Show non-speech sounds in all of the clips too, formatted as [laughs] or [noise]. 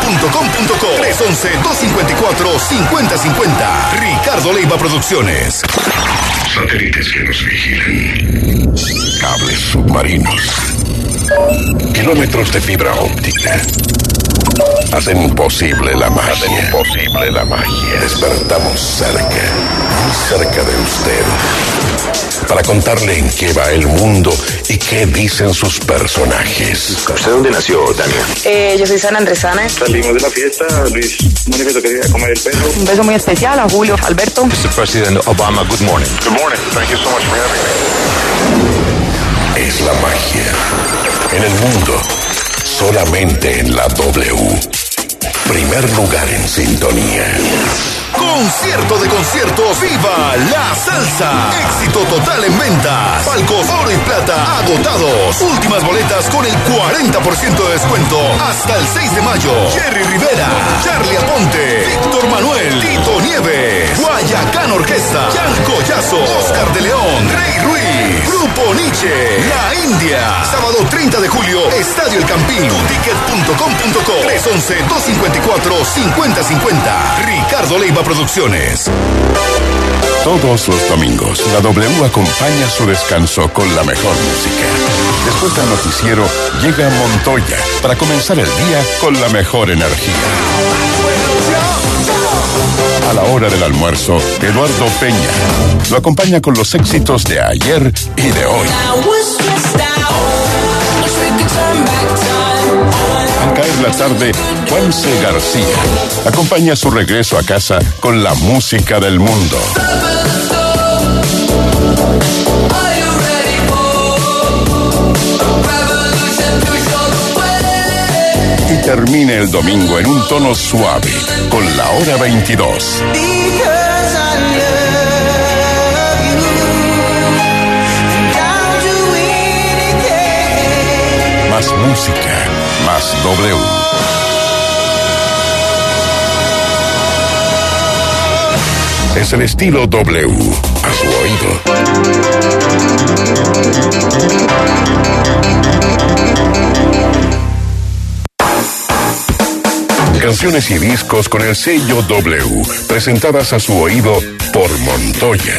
Ticket.com.co 311-254-5050 Ricardo Leiva Producciones. Satélites que nos vigilan. Cables submarinos. Kilómetros de fibra óptica. Hacen imposible la magia. Hacen imposible la magia. Despertamos cerca, muy cerca de usted. Para contarle en qué va el mundo y qué dicen sus personajes. ¿Usted dónde nació, Daniel? Eh, yo soy Sana Andresana. Salimos de la fiesta, Luis manifestó que quería comer el perro. Un beso muy especial a Julio, Alberto. Mr. President Obama, good morning. Good morning. Thank you so much for having me. Es la magia. En el mundo, solamente en la W. Primer lugar en sintonía. Concierto de conciertos, viva la salsa. Éxito total en ventas. Palcos oro y plata agotados. Últimas boletas con el 40% de descuento hasta el 6 de mayo. Jerry Rivera, Charlie Aponte, Víctor Manuel, Tito Nieves, Guayacán Orquesta, Jan Collazo, Oscar de León, Rey Ruiz, Grupo Nietzsche, La India. Sábado 30 de julio, Estadio El Campín. Tuticket.com.co 311-254-5050. Ricardo Leiva Producciones. Todos los domingos, la W acompaña su descanso con la mejor música. Después del noticiero, llega Montoya para comenzar el día con la mejor energía. A la hora del almuerzo, Eduardo Peña lo acompaña con los éxitos de ayer y de hoy. La tarde, Juanse García acompaña su regreso a casa con la música del mundo. Y termine el domingo en un tono suave con la hora 22. Más música, W. Es el estilo W a su oído. Canciones y discos con el sello W, presentadas a su oído por Montoya.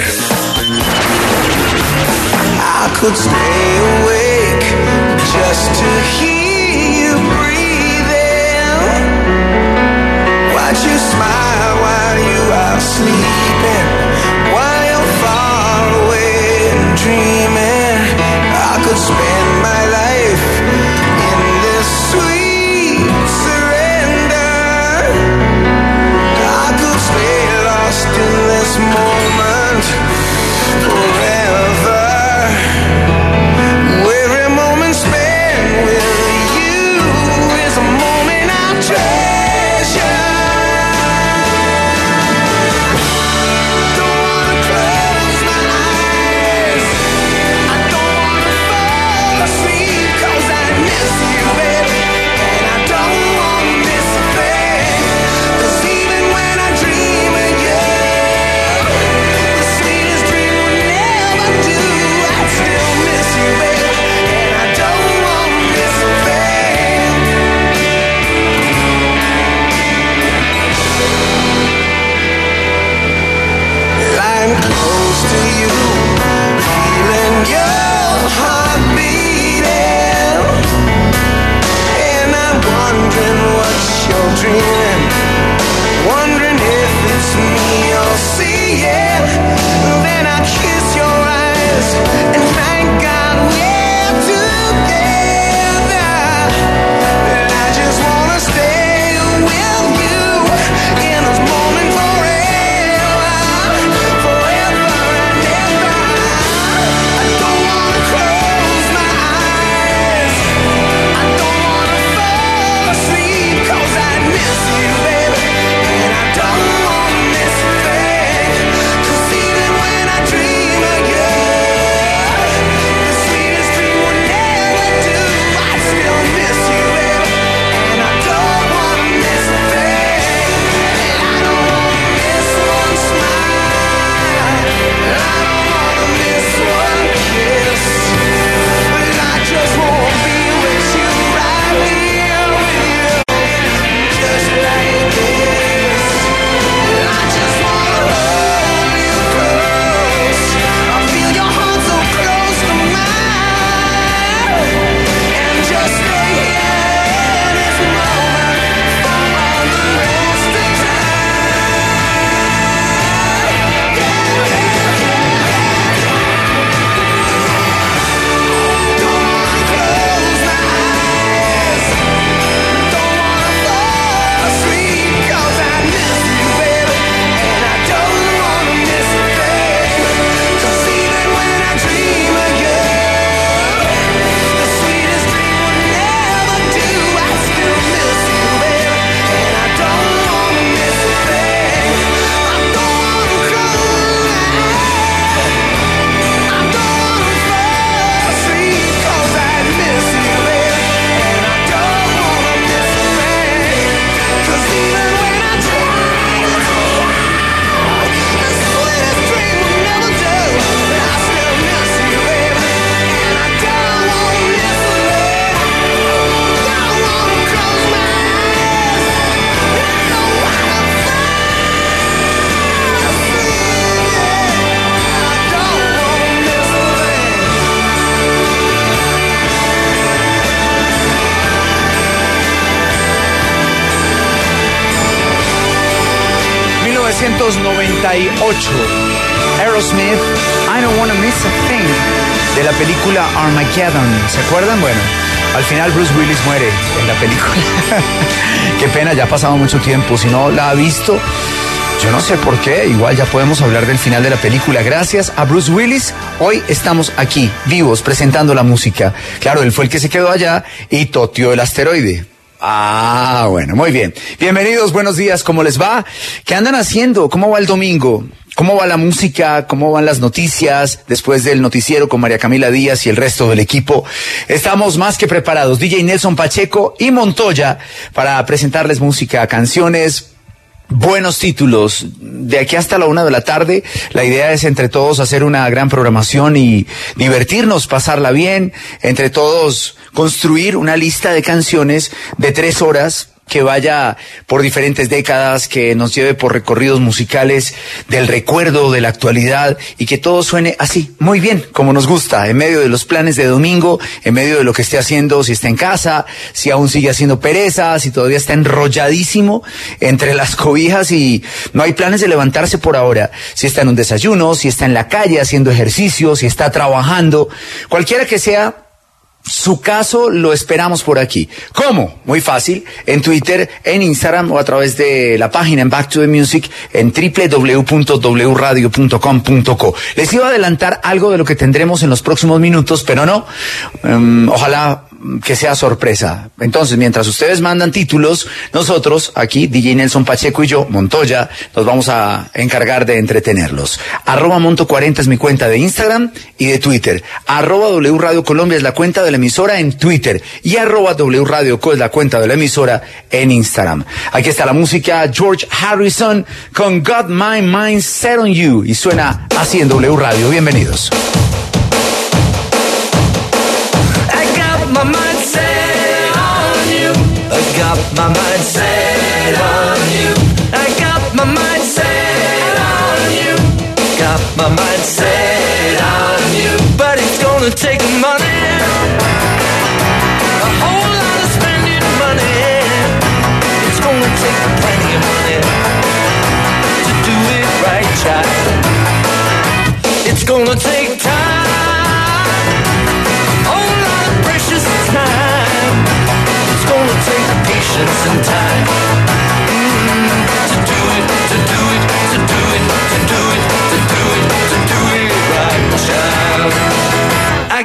¿Se acuerdan? Bueno, al final Bruce Willis muere en la película. [laughs] Qué pena, ya ha pasado mucho tiempo. Si no la ha visto, yo no sé por qué. Igual ya podemos hablar del final de la película. Gracias a Bruce Willis, hoy estamos aquí, vivos, presentando la música. Claro, él fue el que se quedó allá y toteó el asteroide. Ah, bueno, muy bien. Bienvenidos, buenos días, ¿cómo les va? ¿Qué andan haciendo? ¿Cómo va el domingo? ¿Cómo va la música? ¿Cómo van las noticias? Después del noticiero con María Camila Díaz y el resto del equipo, estamos más que preparados. DJ Nelson Pacheco y Montoya para presentarles música, canciones, buenos títulos. De aquí hasta la una de la tarde, la idea es entre todos hacer una gran programación y divertirnos, pasarla bien, entre todos construir una lista de canciones de tres horas que vaya por diferentes décadas, que nos lleve por recorridos musicales del recuerdo, de la actualidad y que todo suene así, muy bien, como nos gusta, en medio de los planes de domingo, en medio de lo que esté haciendo, si está en casa, si aún sigue haciendo pereza, si todavía está enrolladísimo entre las cobijas y no hay planes de levantarse por ahora, si está en un desayuno, si está en la calle haciendo ejercicio, si está trabajando, cualquiera que sea su caso lo esperamos por aquí. ¿Cómo? Muy fácil. En Twitter, en Instagram o a través de la página en Back to the Music en www.wradio.com.co. Les iba a adelantar algo de lo que tendremos en los próximos minutos, pero no. Um, ojalá que sea sorpresa. Entonces, mientras ustedes mandan títulos, nosotros aquí, DJ Nelson Pacheco y yo, Montoya, nos vamos a encargar de entretenerlos. Arroba Monto 40 es mi cuenta de Instagram y de Twitter. Arroba W Radio Colombia es la cuenta de la emisora en Twitter. Y arroba W Radio Co es la cuenta de la emisora en Instagram. Aquí está la música George Harrison con Got My Mind Set on You y suena así en W Radio. Bienvenidos. My mind set on you. I got my mind set on you. Got my mind set on you. But it's gonna take. A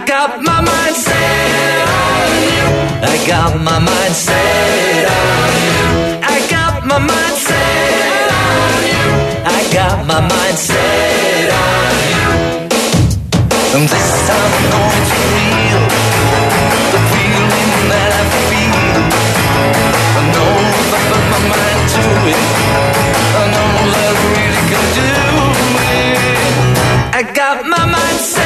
got my mind set on you. I got my mind set on you. I got my mind set on you. I got my mind set on you. And this time I'm going to feel the feeling that I feel. I know I put my mind to it, I know really can do it. I got my mind set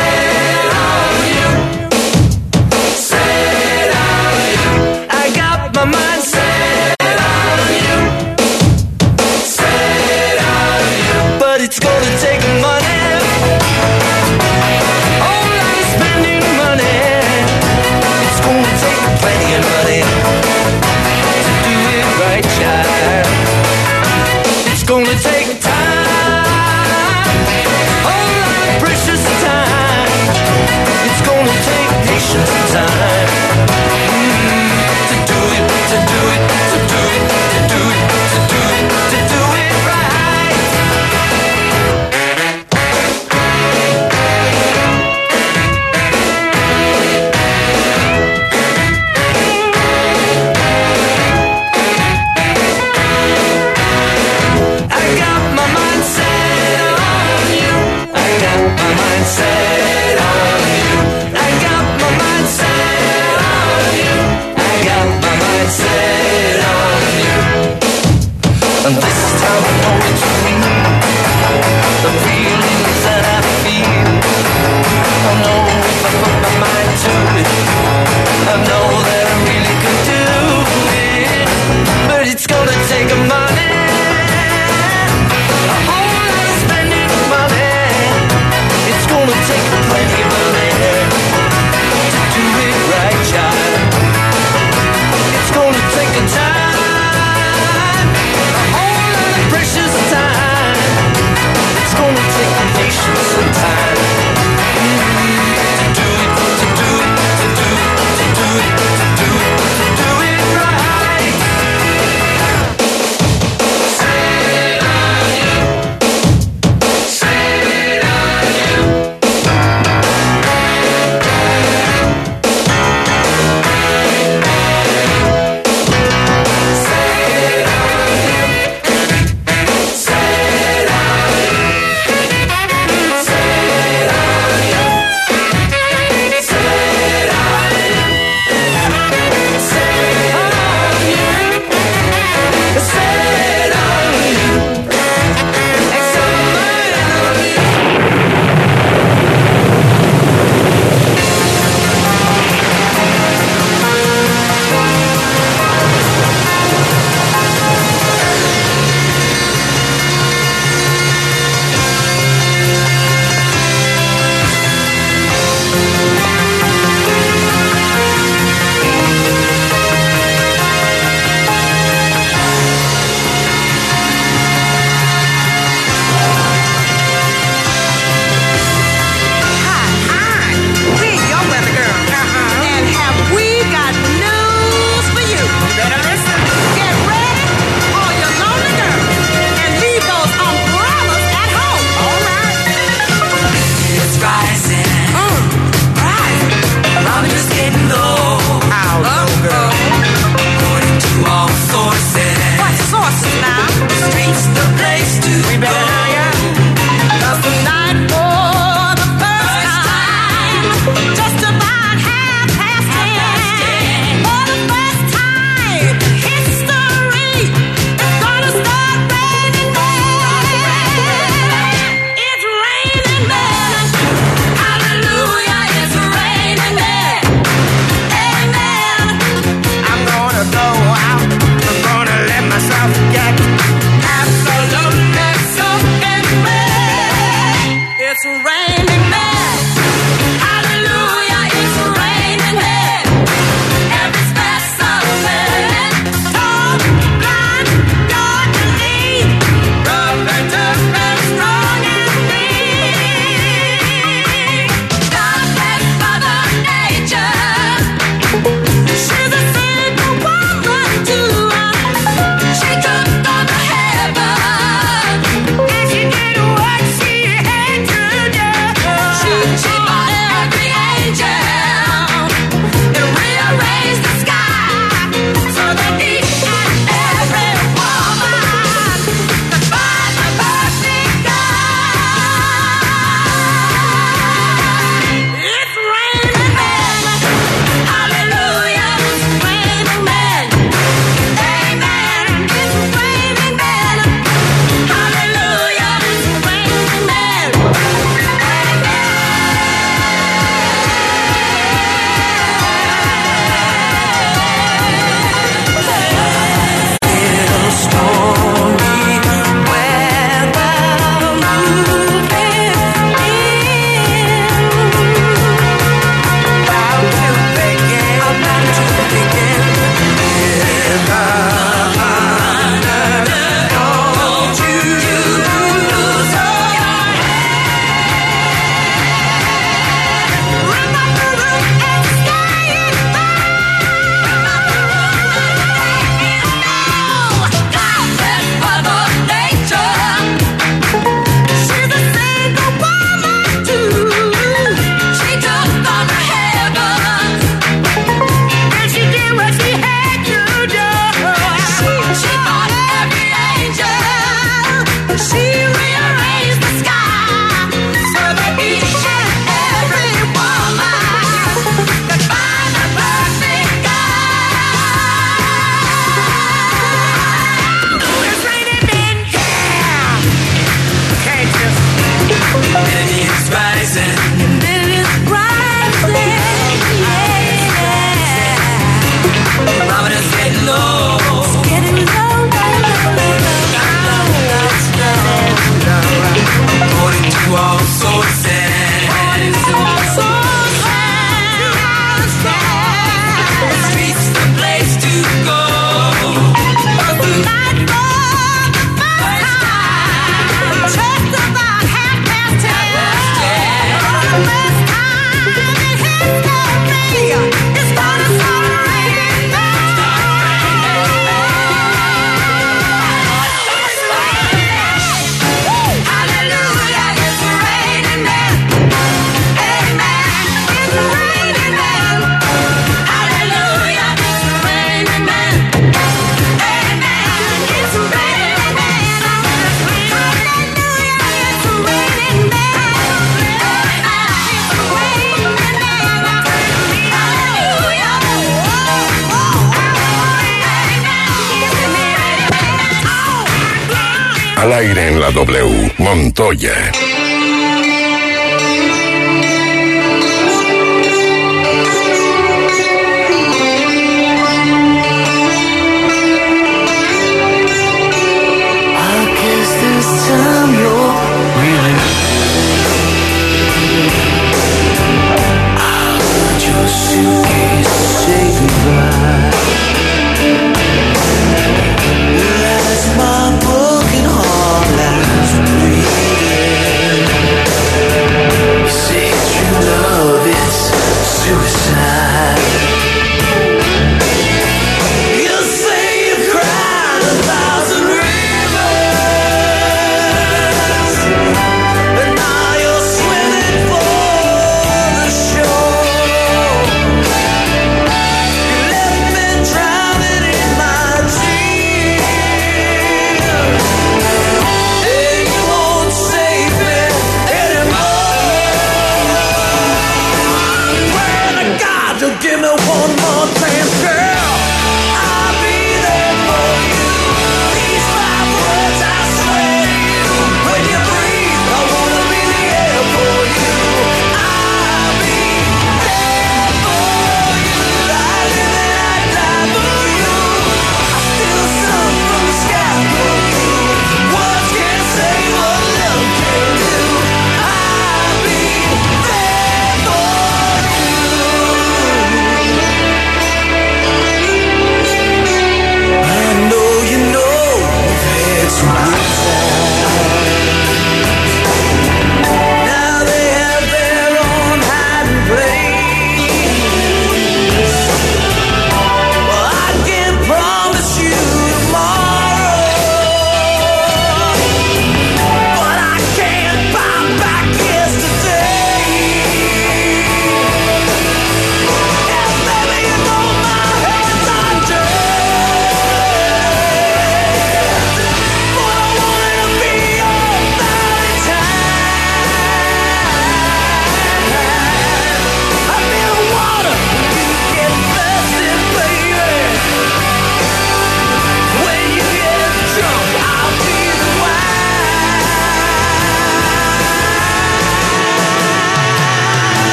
aire en la W. Montoya.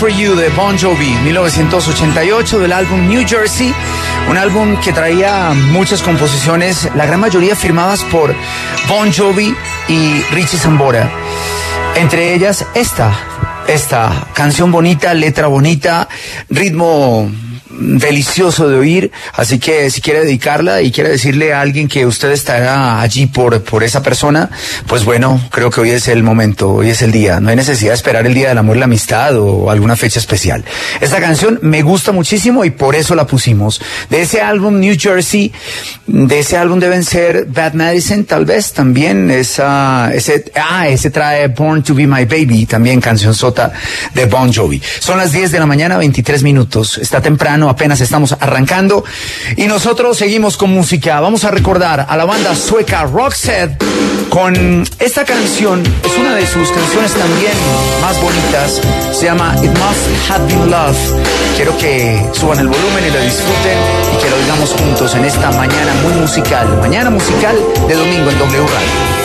For You de Bon Jovi, 1988 del álbum New Jersey, un álbum que traía muchas composiciones, la gran mayoría firmadas por Bon Jovi y Richie Sambora. Entre ellas esta, esta canción bonita, letra bonita, ritmo delicioso de oír, así que si quiere dedicarla y quiere decirle a alguien que usted estará allí por, por esa persona, pues bueno, creo que hoy es el momento, hoy es el día, no hay necesidad de esperar el Día del Amor y la Amistad o alguna fecha especial. Esta canción me gusta muchísimo y por eso la pusimos. De ese álbum New Jersey, de ese álbum deben ser Bad Medicine, tal vez también, esa, ese, ah, ese trae Born to Be My Baby, también canción sota de Bon Jovi. Son las 10 de la mañana, 23 minutos, está temprano, apenas estamos arrancando y nosotros seguimos con música. Vamos a recordar a la banda sueca Roxette con esta canción, es una de sus canciones también más bonitas, se llama It Must Have Been Love. Quiero que suban el volumen y la disfruten y que lo digamos juntos en esta mañana muy musical, mañana musical de domingo en W Radio.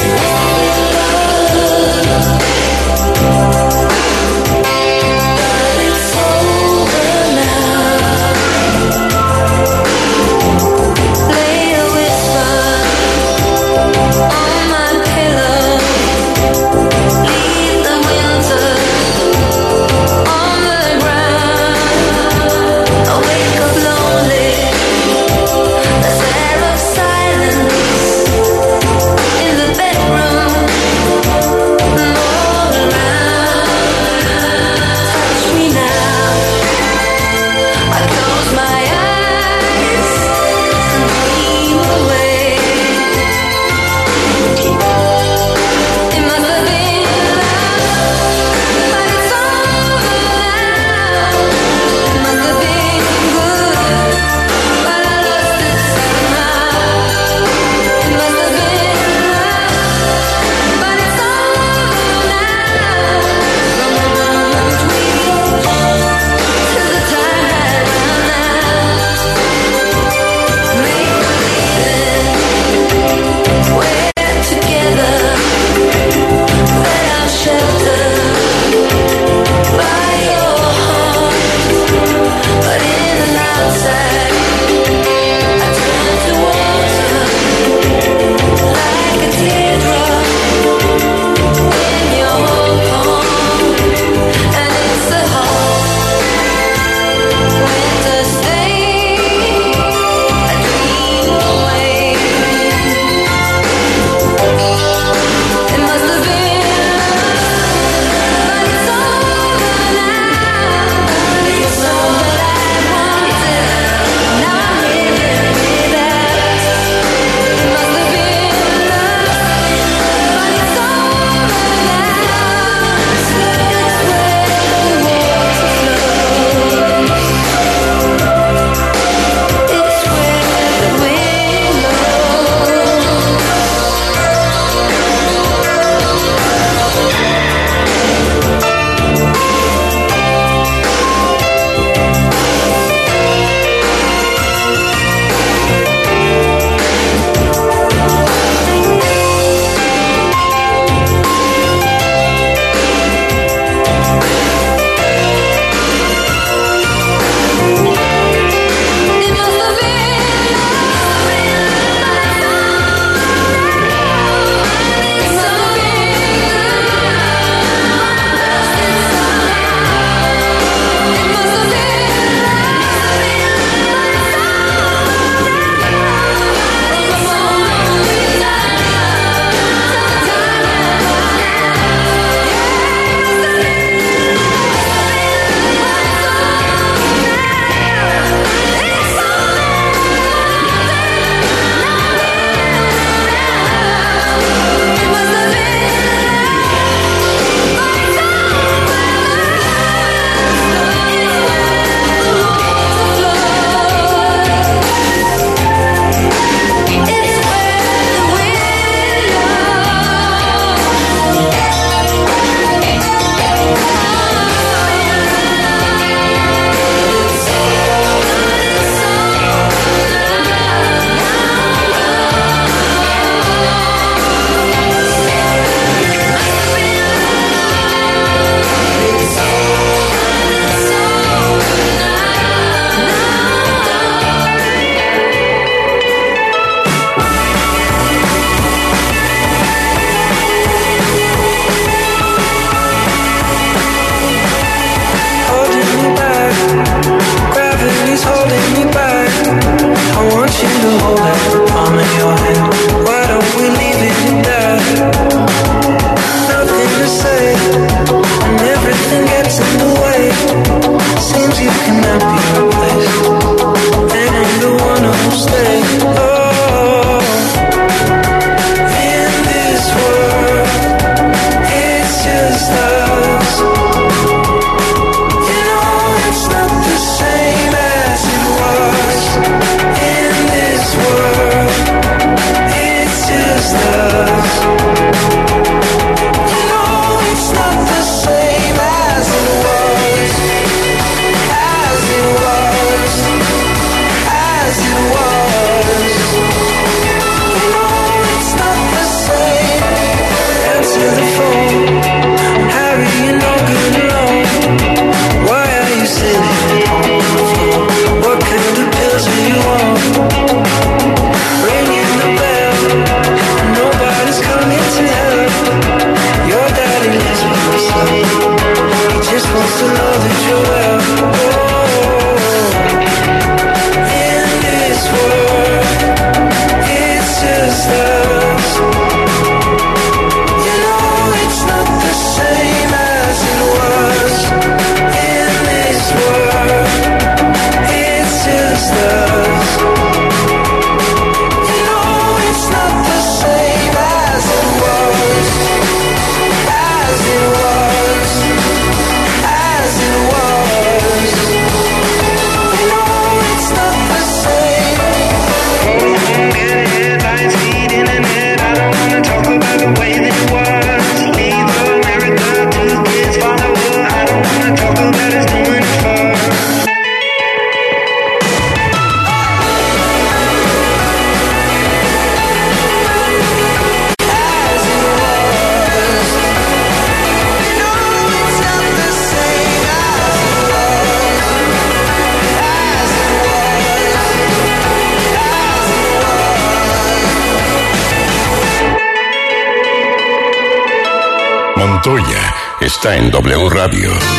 Montoya está en W Radio.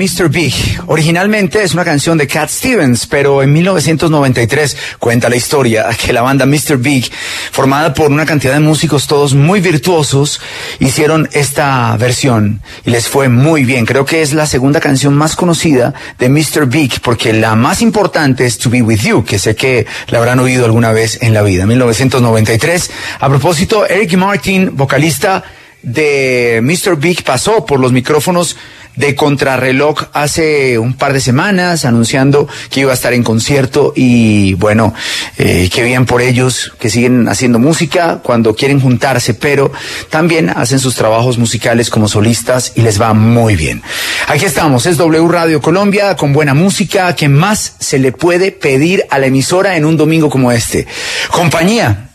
Mr. Big. Originalmente es una canción de Cat Stevens, pero en 1993 cuenta la historia que la banda Mr. Big, formada por una cantidad de músicos todos muy virtuosos, hicieron esta versión y les fue muy bien. Creo que es la segunda canción más conocida de Mr. Big, porque la más importante es To Be With You, que sé que la habrán oído alguna vez en la vida. 1993. A propósito, Eric Martin, vocalista de Mr. Big pasó por los micrófonos de Contrarreloj hace un par de semanas anunciando que iba a estar en concierto y bueno, eh, qué bien por ellos que siguen haciendo música cuando quieren juntarse, pero también hacen sus trabajos musicales como solistas y les va muy bien. Aquí estamos, es W Radio Colombia con buena música, ¿qué más se le puede pedir a la emisora en un domingo como este? Compañía,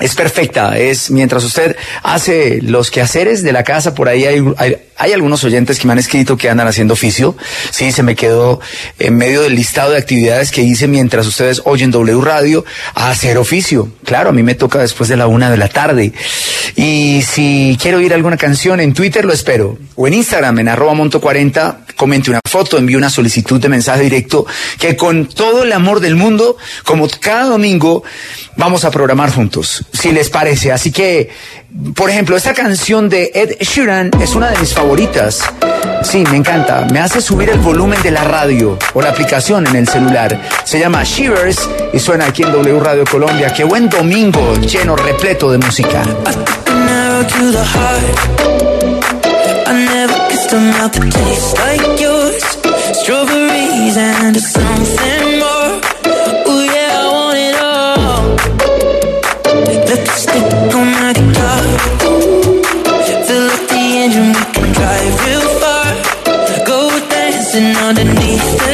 es perfecta, es mientras usted hace los quehaceres de la casa, por ahí hay, hay, hay, algunos oyentes que me han escrito que andan haciendo oficio, sí, se me quedó en medio del listado de actividades que hice mientras ustedes oyen W Radio a hacer oficio, claro, a mí me toca después de la una de la tarde, y si quiero oír alguna canción en Twitter lo espero, o en Instagram en arroba monto 40, comente una foto, envíe una solicitud de mensaje directo, que con todo el amor del mundo, como cada domingo, vamos a programar juntos si les parece. Así que, por ejemplo, esta canción de Ed Sheeran es una de mis favoritas. Sí, me encanta. Me hace subir el volumen de la radio o la aplicación en el celular. Se llama Shivers y suena aquí en W Radio Colombia. Qué buen domingo, lleno, repleto de música. Set stick on my guitar. Fill up the engine, we can drive real far. Go dancing underneath the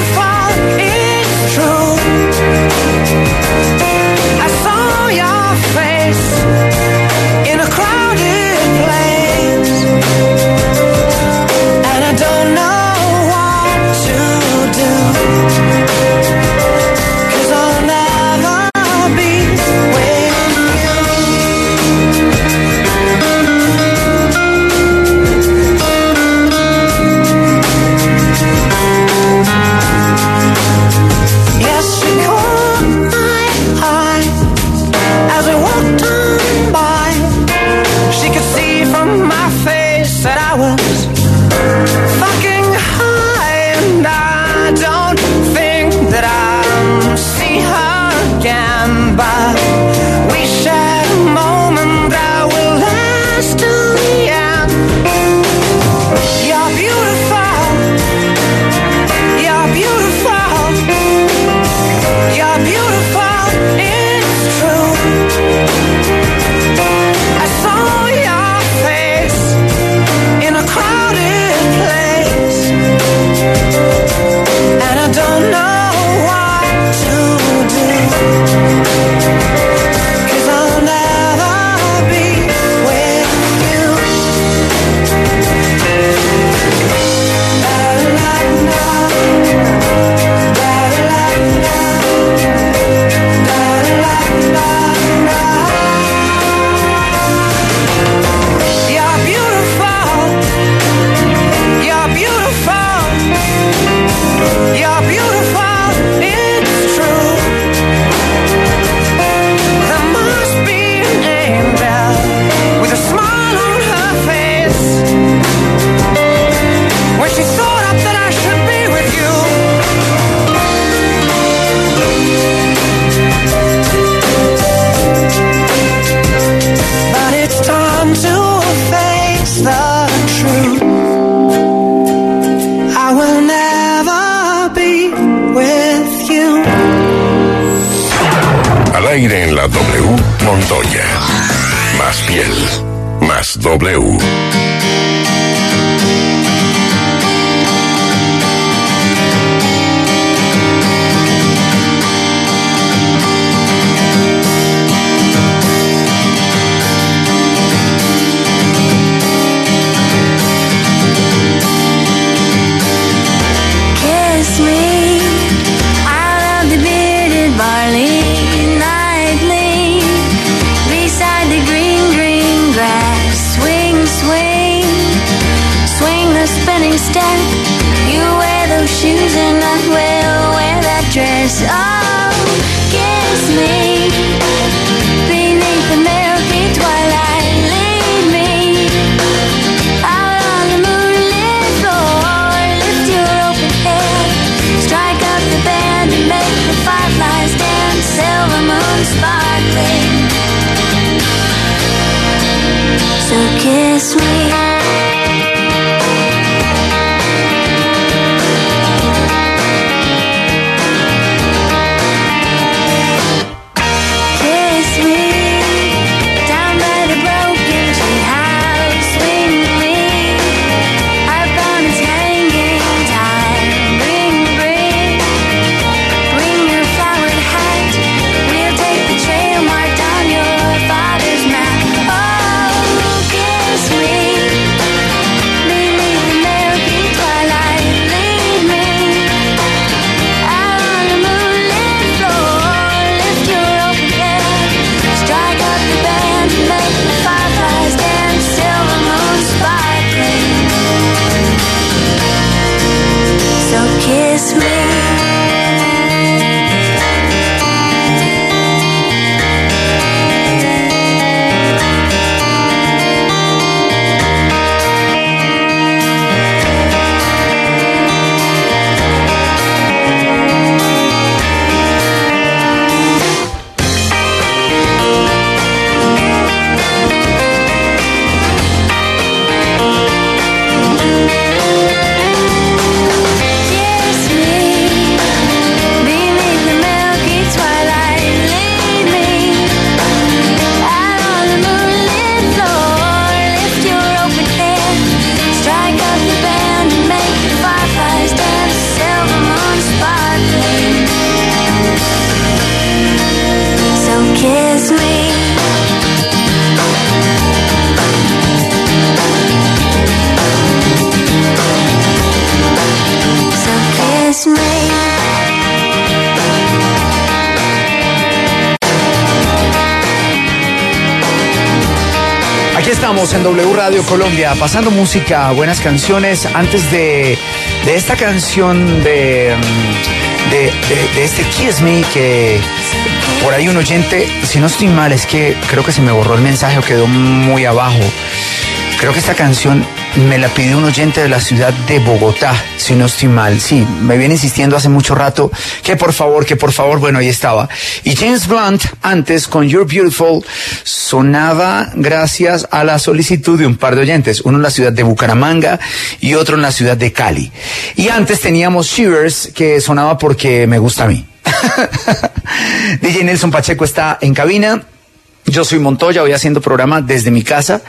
Estamos en W Radio Colombia, pasando música, buenas canciones. Antes de, de esta canción de, de, de- de este Kiss Me, que por ahí un oyente, si no estoy mal, es que creo que se me borró el mensaje o quedó muy abajo. Creo que esta canción me la pidió un oyente de la ciudad de Bogotá, si no estoy mal. Sí, me viene insistiendo hace mucho rato que por favor, que por favor, bueno, ahí estaba. Y James Blunt, antes con You're Beautiful, sonaba gracias a la solicitud de un par de oyentes, uno en la ciudad de Bucaramanga y otro en la ciudad de Cali. Y antes teníamos Shivers, que sonaba porque me gusta a mí. [laughs] DJ Nelson Pacheco está en cabina. Yo soy Montoya, voy haciendo programa desde mi casa.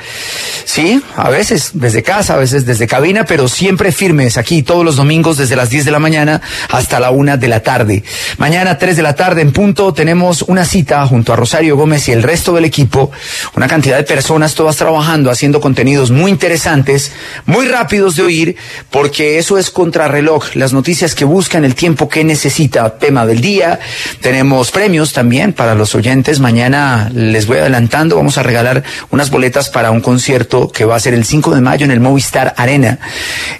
Sí, a veces desde casa, a veces desde cabina, pero siempre firmes aquí todos los domingos desde las 10 de la mañana hasta la 1 de la tarde. Mañana 3 de la tarde en punto tenemos una cita junto a Rosario Gómez y el resto del equipo, una cantidad de personas todas trabajando, haciendo contenidos muy interesantes, muy rápidos de oír, porque eso es contrarreloj, las noticias que buscan el tiempo que necesita, tema del día. Tenemos premios también para los oyentes. Mañana les voy adelantando, vamos a regalar unas boletas para un concierto que va a ser el 5 de mayo en el Movistar Arena.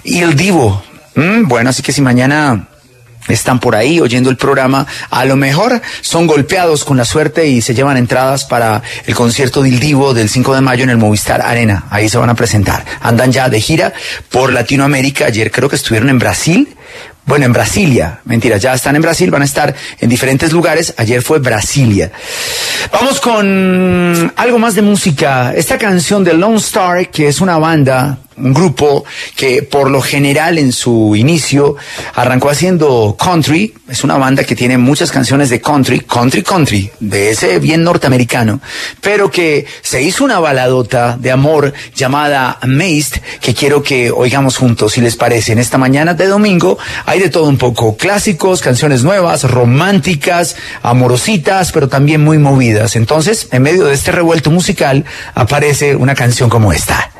Y el Divo. Mm, bueno, así que si mañana están por ahí oyendo el programa, a lo mejor son golpeados con la suerte y se llevan entradas para el concierto del Divo del 5 de mayo en el Movistar Arena. Ahí se van a presentar. Andan ya de gira por Latinoamérica. Ayer creo que estuvieron en Brasil. Bueno, en Brasilia, mentira, ya están en Brasil, van a estar en diferentes lugares. Ayer fue Brasilia. Vamos con algo más de música. Esta canción de Lone Star, que es una banda, un grupo que por lo general en su inicio arrancó haciendo country. Es una banda que tiene muchas canciones de country, country, country, de ese bien norteamericano, pero que se hizo una baladota de amor llamada Amazed, que quiero que oigamos juntos, si les parece. En esta mañana de domingo hay de todo un poco, clásicos, canciones nuevas, románticas, amorositas, pero también muy movidas. Entonces, en medio de este revuelto musical, aparece una canción como esta.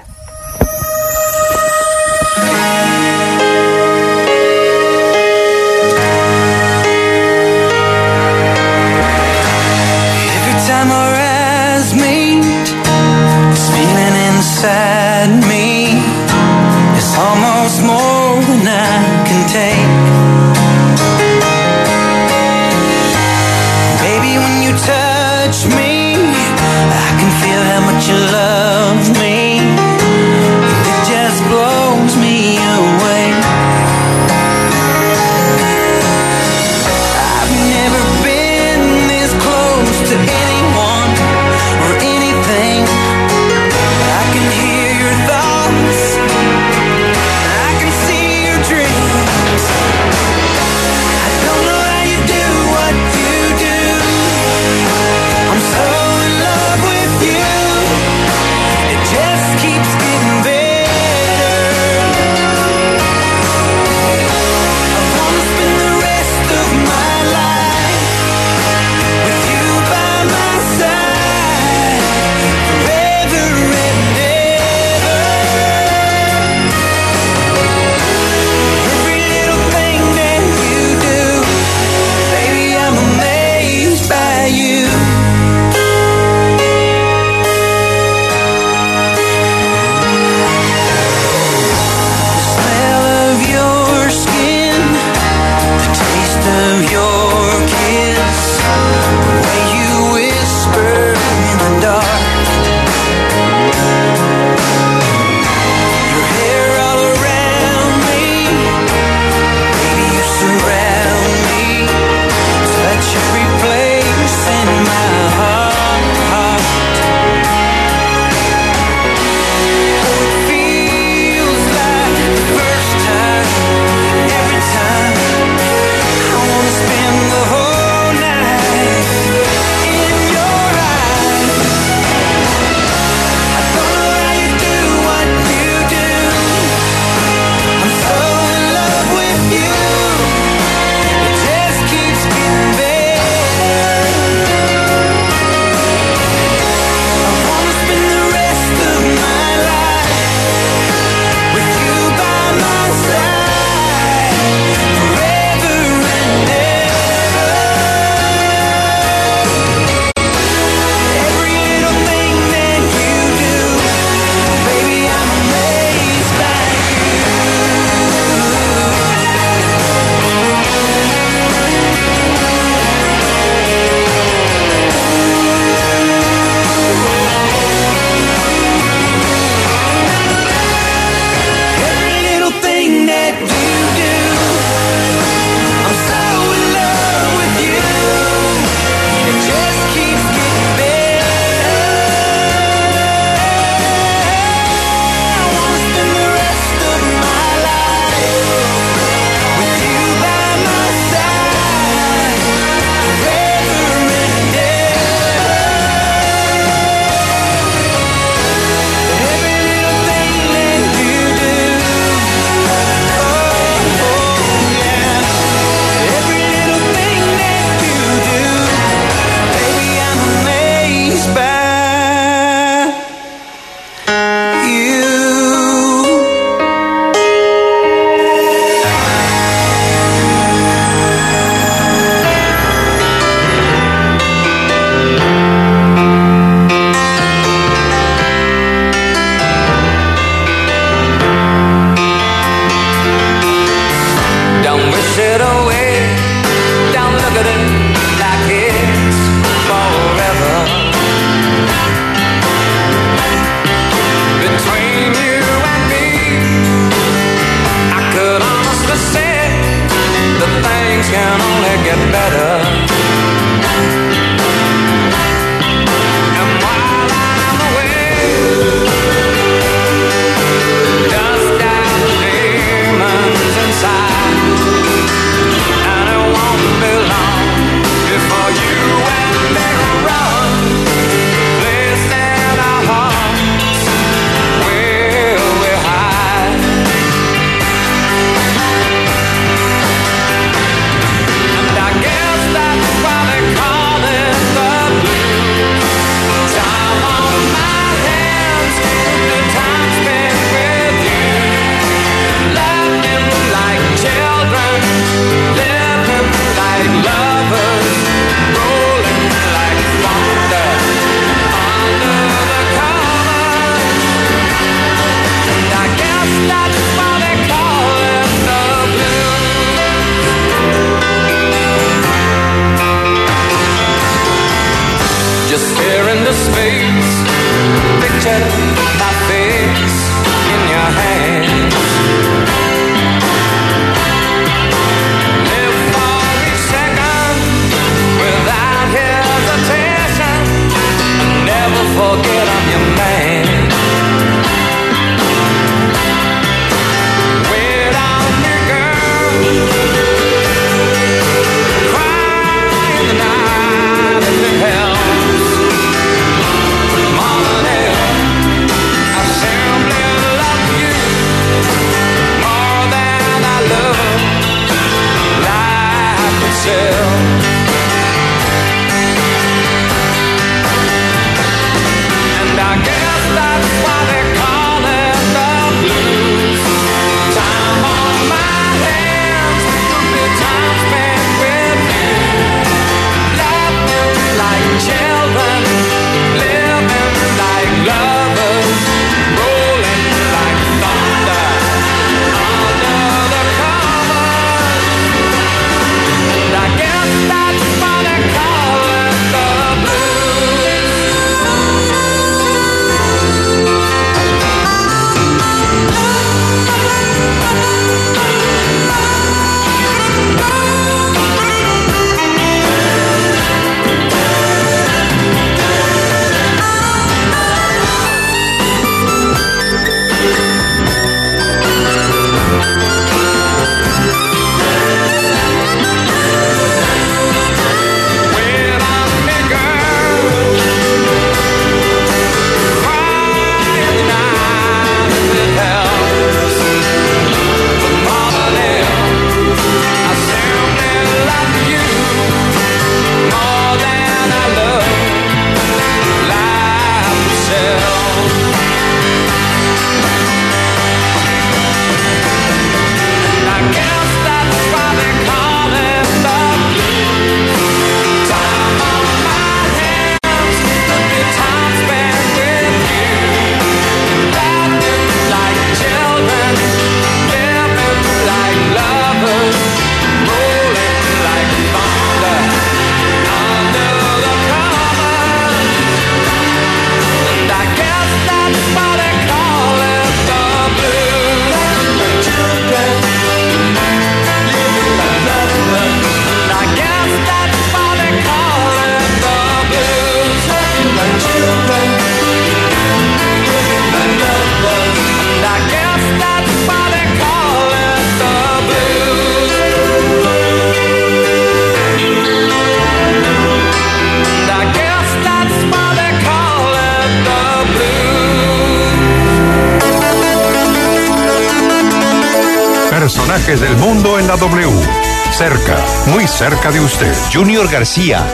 Junior García,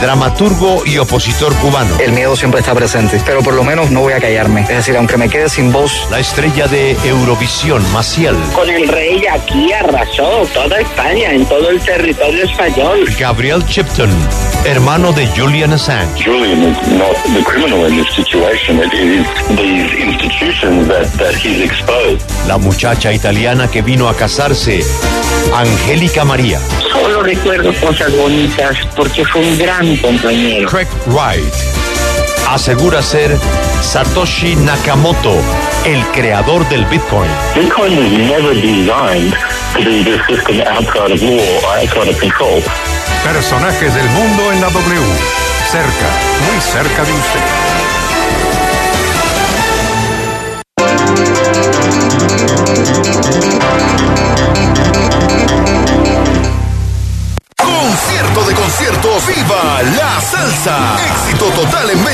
dramaturgo y opositor cubano. El miedo siempre está presente, pero por lo menos no voy a callarme. Es decir, aunque me quede sin voz. La estrella de Eurovisión, Maciel. Con el rey aquí arrasó toda España, en todo el territorio español. Gabriel Chipton, hermano de Julian Assange. Julian is not the criminal in this situation. It is these institutions that, that he's exposed. La muchacha italiana que vino a casarse, Angélica María. Solo recuerdo cosas bonitas porque fue un gran compañero. Craig Wright asegura ser Satoshi Nakamoto, el creador del Bitcoin. Bitcoin was never designed to be the system outside of law or outside of control. Personajes del mundo en la W. Cerca, muy cerca de usted.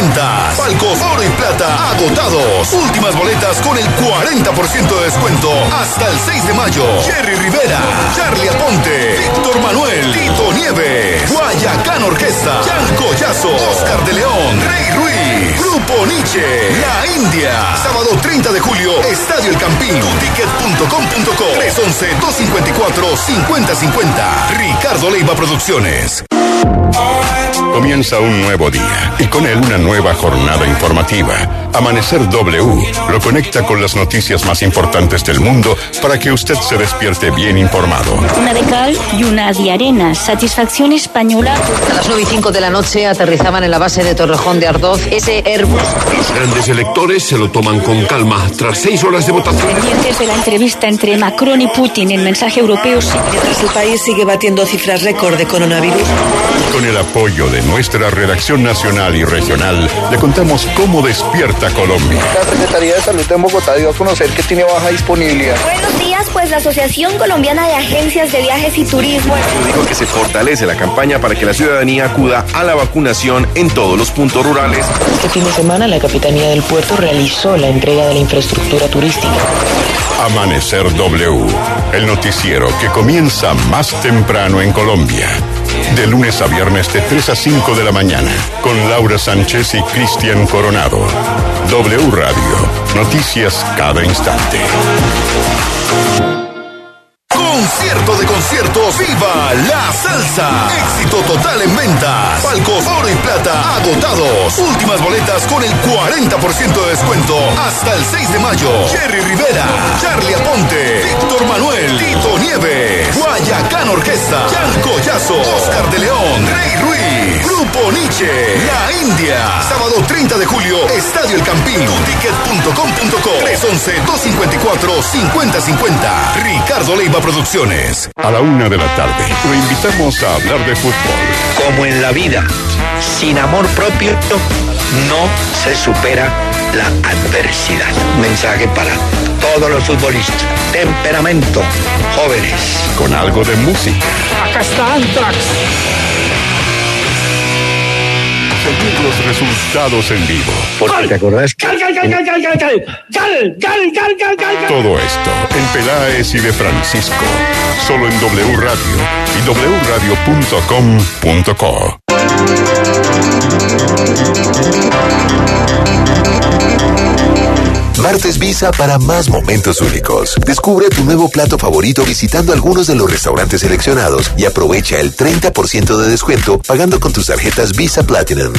Ventas. Palcos oro y plata agotados. Últimas boletas con el 40% de descuento hasta el 6 de mayo. Jerry Rivera, Charlie Aponte, Víctor Manuel, Tito Nieves, Guayacán Orquesta, Jan Collazo, Oscar de León, Rey Ruiz, Grupo Nietzsche, La India. Sábado 30 de julio, Estadio El Campín. Tuticket.com.co 311-254-5050. Ricardo Leiva Producciones. Comienza un nuevo día y con él una nueva jornada informativa. Amanecer W lo conecta con las noticias más importantes del mundo para que usted se despierte bien informado. Una de cal y una de arena. Satisfacción española. A las 9 y 5 de la noche aterrizaban en la base de Torrejón de Ardoz ese Airbus. Los grandes electores se lo toman con calma tras seis horas de votación. Pendientes de la entrevista entre Macron y Putin, el mensaje europeo. Mientras el país sigue batiendo cifras récord de coronavirus. Con el apoyo de nuestra redacción nacional y regional, le contamos cómo despierta Colombia. La Secretaría de Salud de Bogotá dio a conocer que tiene baja disponibilidad. Buenos días, pues la Asociación Colombiana de Agencias de Viajes y Turismo dijo que se fortalece la campaña para que la ciudadanía acuda a la vacunación en todos los puntos rurales. Este fin de semana la Capitanía del Puerto realizó la entrega de la infraestructura turística. Amanecer W, el noticiero que comienza más temprano en Colombia. De lunes a viernes de 3 a 5 de la mañana, con Laura Sánchez y Cristian Coronado. W Radio, noticias cada instante. Concierto de conciertos, viva la salsa. Éxito total en ventas. Palcos oro y plata agotados. Últimas boletas con el 40% de descuento hasta el 6 de mayo. Jerry Rivera, Charlie Aponte, Víctor Manuel, Tito Nieves, Guayacán Orquesta, Jan Collazo, Oscar de León, Rey Ruiz, Grupo Nietzsche, La India. Sábado 30 de julio, Estadio El Campín. Ticket.com.co 311-254-5050. Ricardo Leiva A la una de la tarde, lo invitamos a hablar de fútbol. Como en la vida, sin amor propio no se supera la adversidad. Mensaje para todos los futbolistas. Temperamento, jóvenes. Con algo de música. Acá está Antrax. Seguir los resultados en vivo. Porque te acordás que... Todo esto en Peláez y de Francisco. Solo en W Radio y wradio.com.co. Martes Visa para más momentos únicos. Descubre tu nuevo plato favorito visitando algunos de los restaurantes seleccionados y aprovecha el 30% de descuento pagando con tus tarjetas Visa Platinum.